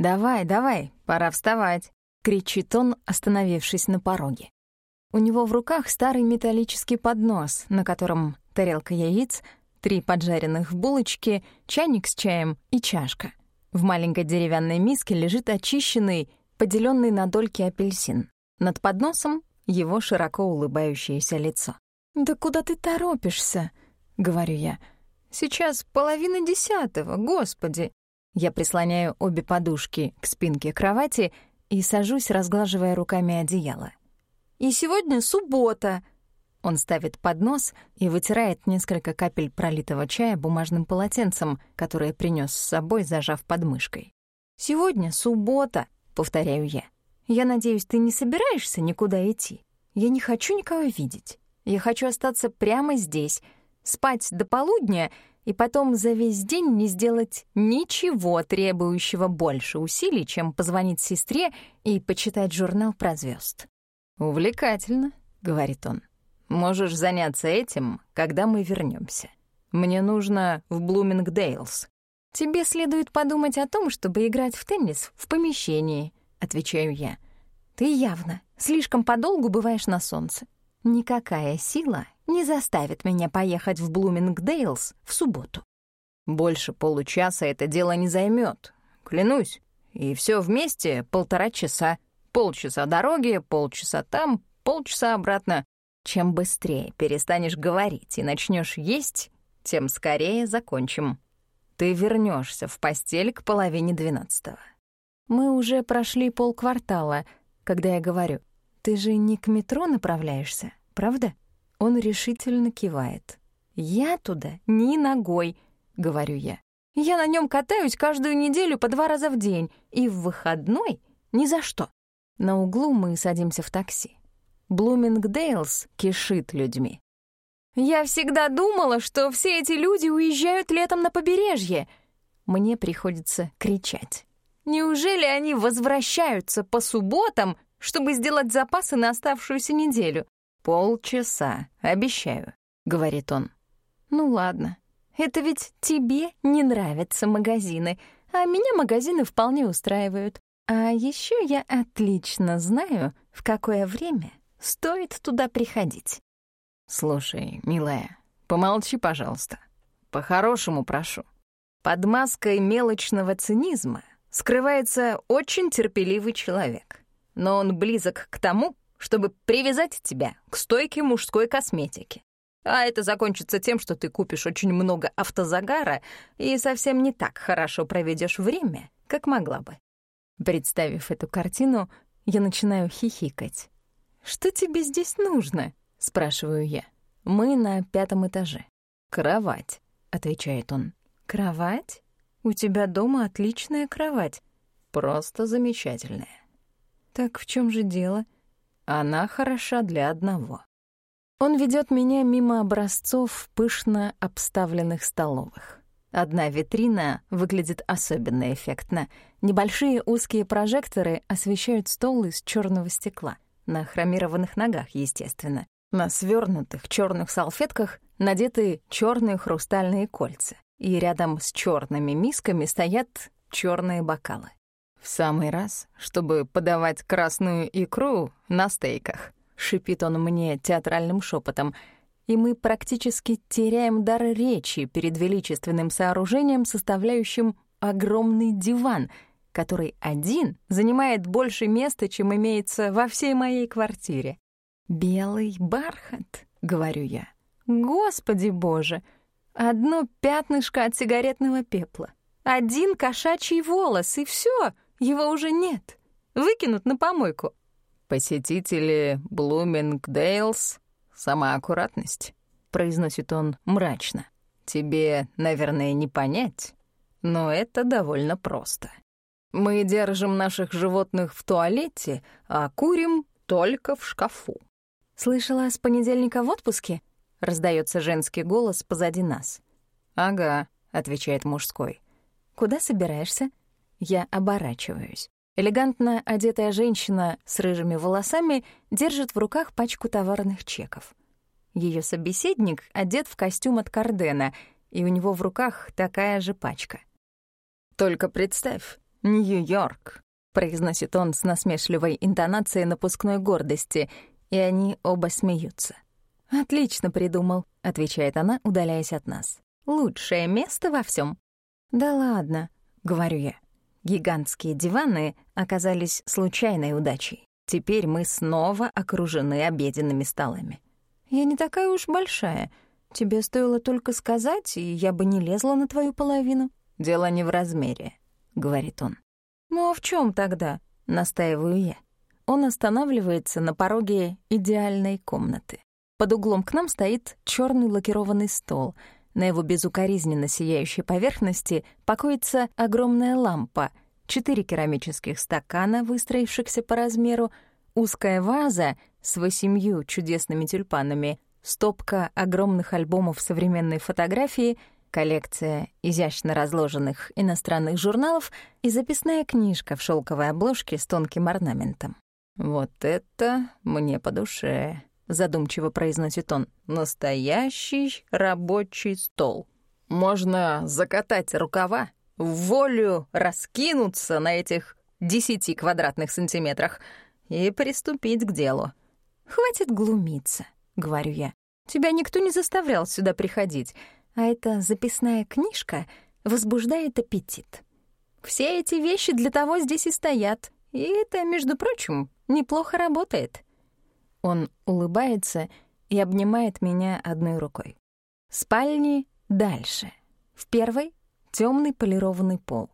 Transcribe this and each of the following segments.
«Давай, давай, пора вставать», — кричит он, остановившись на пороге. У него в руках старый металлический поднос, на котором тарелка яиц, три поджаренных булочки, чайник с чаем и чашка. В маленькой деревянной миске лежит очищенный, поделенный на дольки апельсин. Над подносом — его широко улыбающееся лицо. «Да куда ты торопишься?» — говорю я. «Сейчас половина десятого, господи!» Я прислоняю обе подушки к спинке кровати и сажусь, разглаживая руками одеяло. «И сегодня суббота!» Он ставит поднос и вытирает несколько капель пролитого чая бумажным полотенцем, которое принес с собой, зажав подмышкой. «Сегодня суббота», — повторяю я. «Я надеюсь, ты не собираешься никуда идти? Я не хочу никого видеть. Я хочу остаться прямо здесь, спать до полудня и потом за весь день не сделать ничего, требующего больше усилий, чем позвонить сестре и почитать журнал про звезд. «Увлекательно», — говорит он. Можешь заняться этим, когда мы вернемся. Мне нужно в Блумингдейлс. Тебе следует подумать о том, чтобы играть в теннис в помещении, отвечаю я. Ты явно слишком подолгу бываешь на солнце. Никакая сила не заставит меня поехать в Блумингдейлс в субботу. Больше получаса это дело не займет, клянусь. И все вместе полтора часа. Полчаса дороги, полчаса там, полчаса обратно. Чем быстрее перестанешь говорить и начнешь есть, тем скорее закончим. Ты вернешься в постель к половине двенадцатого. Мы уже прошли полквартала, когда я говорю, ты же не к метро направляешься, правда? Он решительно кивает. Я туда ни ногой, говорю я. Я на нем катаюсь каждую неделю по два раза в день, и в выходной ни за что. На углу мы садимся в такси. Блумингдейлс кишит людьми. «Я всегда думала, что все эти люди уезжают летом на побережье!» Мне приходится кричать. «Неужели они возвращаются по субботам, чтобы сделать запасы на оставшуюся неделю?» «Полчаса, обещаю», — говорит он. «Ну ладно, это ведь тебе не нравятся магазины, а меня магазины вполне устраивают. А еще я отлично знаю, в какое время Стоит туда приходить. Слушай, милая, помолчи, пожалуйста. По-хорошему прошу. Под маской мелочного цинизма скрывается очень терпеливый человек. Но он близок к тому, чтобы привязать тебя к стойке мужской косметики. А это закончится тем, что ты купишь очень много автозагара и совсем не так хорошо проведешь время, как могла бы. Представив эту картину, я начинаю хихикать. «Что тебе здесь нужно?» — спрашиваю я. «Мы на пятом этаже». «Кровать», — отвечает он. «Кровать? У тебя дома отличная кровать». «Просто замечательная». «Так в чем же дело?» «Она хороша для одного». Он ведет меня мимо образцов пышно обставленных столовых. Одна витрина выглядит особенно эффектно. Небольшие узкие прожекторы освещают стол из черного стекла — на хромированных ногах, естественно. На свернутых черных салфетках надеты черные хрустальные кольца, и рядом с черными мисками стоят черные бокалы. В самый раз, чтобы подавать красную икру на стейках, шипит он мне театральным шепотом, и мы практически теряем дар речи перед величественным сооружением, составляющим огромный диван — который один занимает больше места, чем имеется во всей моей квартире. «Белый бархат», — говорю я. «Господи боже! Одно пятнышко от сигаретного пепла, один кошачий волос, и все, его уже нет. Выкинут на помойку». «Посетители Блумингдейлс — сама аккуратность», — произносит он мрачно. «Тебе, наверное, не понять, но это довольно просто». Мы держим наших животных в туалете, а курим только в шкафу. Слышала, с понедельника в отпуске? Раздается женский голос позади нас. Ага, отвечает мужской. Куда собираешься? Я оборачиваюсь. Элегантно одетая женщина с рыжими волосами держит в руках пачку товарных чеков. Ее собеседник одет в костюм от Кардена, и у него в руках такая же пачка. Только представь, «Нью-Йорк», — произносит он с насмешливой интонацией напускной гордости, и они оба смеются. «Отлично придумал», — отвечает она, удаляясь от нас. «Лучшее место во всем. «Да ладно», — говорю я. Гигантские диваны оказались случайной удачей. Теперь мы снова окружены обеденными столами. Я не такая уж большая. Тебе стоило только сказать, и я бы не лезла на твою половину. Дело не в размере, — говорит он. Ну а в чем тогда? — настаиваю я. Он останавливается на пороге идеальной комнаты. Под углом к нам стоит черный лакированный стол. На его безукоризненно сияющей поверхности покоится огромная лампа, четыре керамических стакана, выстроившихся по размеру, узкая ваза с восемью чудесными тюльпанами, стопка огромных альбомов современной фотографии, коллекция изящно разложенных иностранных журналов и записная книжка в шелковой обложке с тонким орнаментом. «Вот это мне по душе», — задумчиво произносит он. «Настоящий рабочий стол. Можно закатать рукава, в волю раскинуться на этих десяти квадратных сантиметрах и приступить к делу. «Хватит глумиться», — говорю я. «Тебя никто не заставлял сюда приходить, а эта записная книжка возбуждает аппетит. Все эти вещи для того здесь и стоят, и это, между прочим, неплохо работает». Он улыбается и обнимает меня одной рукой. Спальни дальше. В первой — темный полированный пол.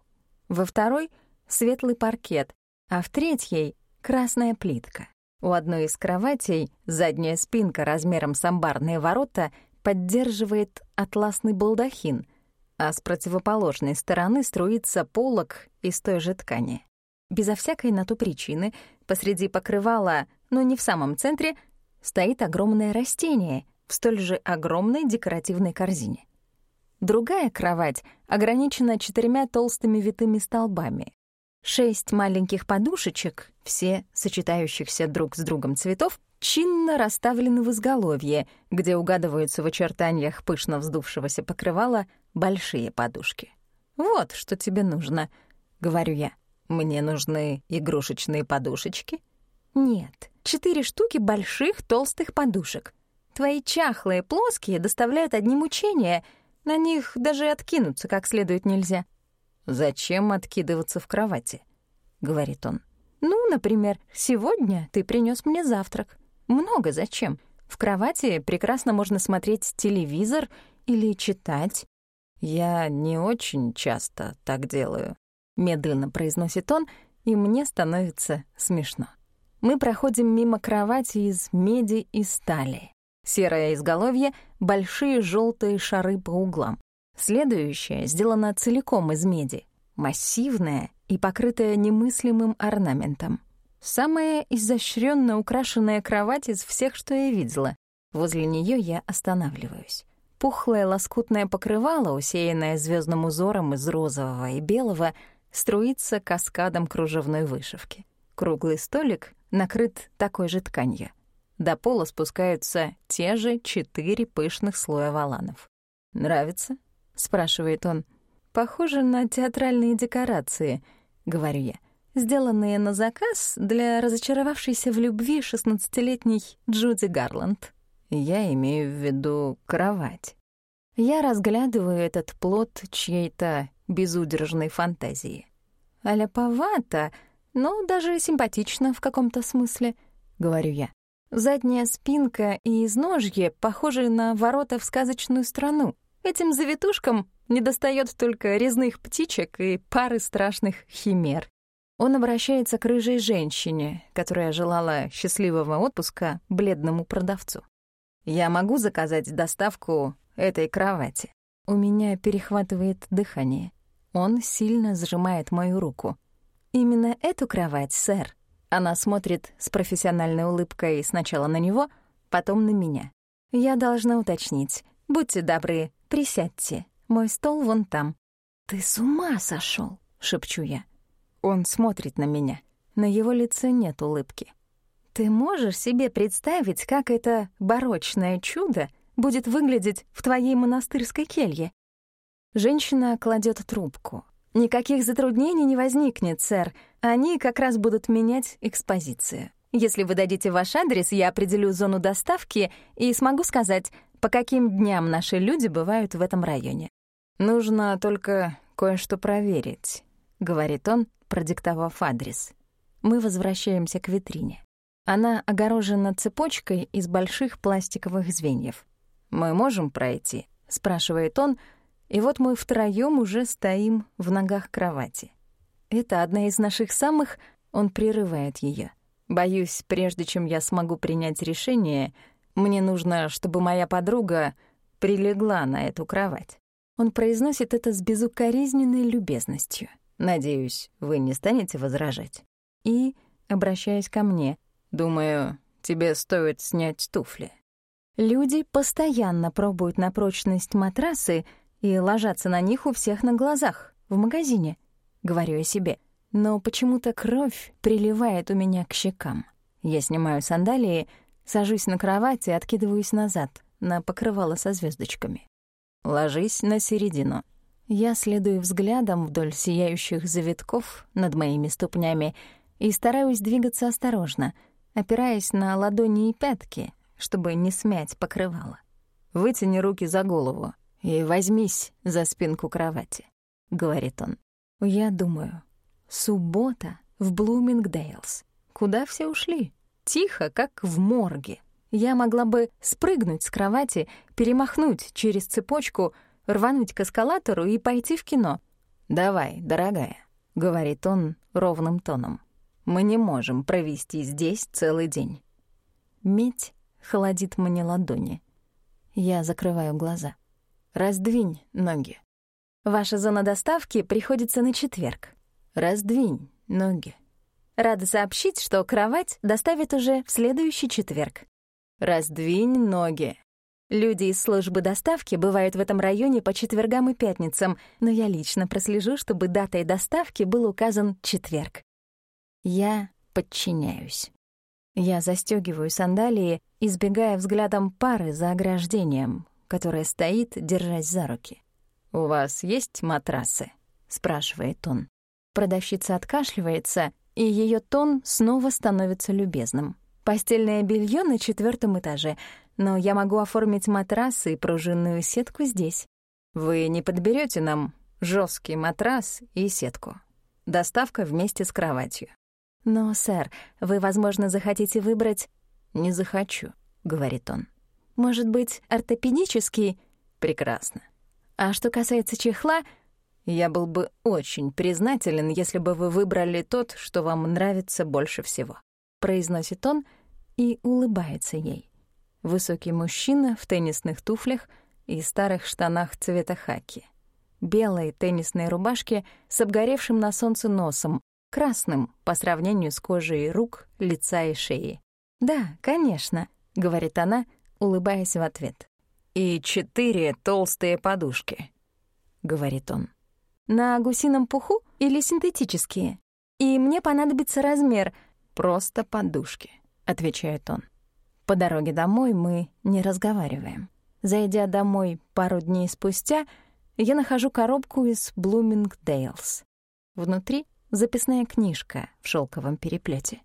Во второй — светлый паркет, а в третьей — красная плитка. У одной из кроватей задняя спинка размером с амбарные ворота поддерживает атласный балдахин, а с противоположной стороны струится полог из той же ткани. Безо всякой на то причины посреди покрывала, но не в самом центре, стоит огромное растение в столь же огромной декоративной корзине. Другая кровать ограничена четырьмя толстыми витыми столбами, Шесть маленьких подушечек, все сочетающихся друг с другом цветов, чинно расставлены в изголовье, где угадываются в очертаниях пышно вздувшегося покрывала большие подушки. «Вот что тебе нужно», — говорю я. «Мне нужны игрушечные подушечки?» «Нет, четыре штуки больших толстых подушек. Твои чахлые плоские доставляют одни мучения, на них даже откинуться как следует нельзя». «Зачем откидываться в кровати?» — говорит он. «Ну, например, сегодня ты принес мне завтрак. Много зачем? В кровати прекрасно можно смотреть телевизор или читать». «Я не очень часто так делаю», — медленно произносит он, и мне становится смешно. Мы проходим мимо кровати из меди и стали. Серое изголовье — большие желтые шары по углам. Следующая сделана целиком из меди, массивная и покрытая немыслимым орнаментом. Самая изощренно украшенная кровать из всех, что я видела. Возле нее я останавливаюсь. Пухлое лоскутное покрывало, усеянное звездным узором из розового и белого, струится каскадом кружевной вышивки. Круглый столик накрыт такой же тканью. До пола спускаются те же четыре пышных слоя валанов. «Нравится?» — спрашивает он. «Похоже на театральные декорации», — говорю я, сделанные на заказ для разочаровавшейся в любви шестнадцатилетней Джуди Гарланд. Я имею в виду кровать. Я разглядываю этот плод чьей-то безудержной фантазии. Аляповато, но даже симпатично в каком-то смысле, — говорю я. Задняя спинка и изножье похожи на ворота в сказочную страну. Этим завитушкам недостает только резных птичек и пары страшных химер. Он обращается к рыжей женщине, которая желала счастливого отпуска бледному продавцу. «Я могу заказать доставку этой кровати?» У меня перехватывает дыхание. Он сильно сжимает мою руку. «Именно эту кровать, сэр». Она смотрит с профессиональной улыбкой сначала на него, потом на меня. «Я должна уточнить. Будьте добры, Присядьте, мой стол вон там». «Ты с ума сошел, шепчу я. Он смотрит на меня. На его лице нет улыбки. «Ты можешь себе представить, как это барочное чудо будет выглядеть в твоей монастырской келье?» Женщина кладет трубку. Никаких затруднений не возникнет, сэр. Они как раз будут менять экспозицию. Если вы дадите ваш адрес, я определю зону доставки и смогу сказать, по каким дням наши люди бывают в этом районе. Нужно только кое-что проверить, говорит он, продиктовав адрес. Мы возвращаемся к витрине. Она огорожена цепочкой из больших пластиковых звеньев. «Мы можем пройти?» — спрашивает он, и вот мы втроём уже стоим в ногах кровати. Это одна из наших самых... Он прерывает её. Боюсь, прежде чем я смогу принять решение, мне нужно, чтобы моя подруга прилегла на эту кровать. Он произносит это с безукоризненной любезностью. Надеюсь, вы не станете возражать. И, обращаясь ко мне, думаю, тебе стоит снять туфли. Люди постоянно пробуют на прочность матрасы и ложатся на них у всех на глазах, в магазине, говорю я себе. Но почему-то кровь приливает у меня к щекам. Я снимаю сандалии, сажусь на кровать и откидываюсь назад, на покрывало со звездочками. Ложись на середину. Я следую взглядом вдоль сияющих завитков над моими ступнями и стараюсь двигаться осторожно, опираясь на ладони и пятки, чтобы не смять покрывало. «Вытяни руки за голову и возьмись за спинку кровати», — говорит он. Я думаю, суббота в Блумингдейлс. Куда все ушли? Тихо, как в морге. Я могла бы спрыгнуть с кровати, перемахнуть через цепочку, рвануть к эскалатору и пойти в кино. «Давай, дорогая», — говорит он ровным тоном. «Мы не можем провести здесь целый день». Медь холодит мне ладони. Я закрываю глаза. Раздвинь ноги. Ваша зона доставки приходится на четверг. Раздвинь ноги. Рада сообщить, что кровать доставят уже в следующий четверг. Раздвинь ноги. Люди из службы доставки бывают в этом районе по четвергам и пятницам, но я лично прослежу, чтобы датой доставки был указан четверг. Я подчиняюсь. Я застегиваю сандалии, избегая взглядом пары за ограждением, которая стоит, держась за руки. «У вас есть матрасы?» — спрашивает он. Продавщица откашливается, и ее тон снова становится любезным. «Постельное белье на четвертом этаже, но я могу оформить матрасы и пружинную сетку здесь. Вы не подберете нам жесткий матрас и сетку. Доставка вместе с кроватью. «Но, сэр, вы, возможно, захотите выбрать...» «Не захочу», — говорит он. «Может быть, ортопедический?» «Прекрасно. А что касается чехла, я был бы очень признателен, если бы вы выбрали тот, что вам нравится больше всего», — произносит он и улыбается ей. Высокий мужчина в теннисных туфлях и старых штанах цвета хаки. Белой теннисной рубашке с обгоревшим на солнце носом, красным по сравнению с кожей рук, лица и шеи. «Да, конечно», — говорит она, улыбаясь в ответ. «И четыре толстые подушки», — говорит он. «На гусином пуху или синтетические? И мне понадобится размер...» «Просто подушки», — отвечает он. По дороге домой мы не разговариваем. Зайдя домой пару дней спустя, я нахожу коробку из Блумингдейлс. Внутри записная книжка в шелковом переплете.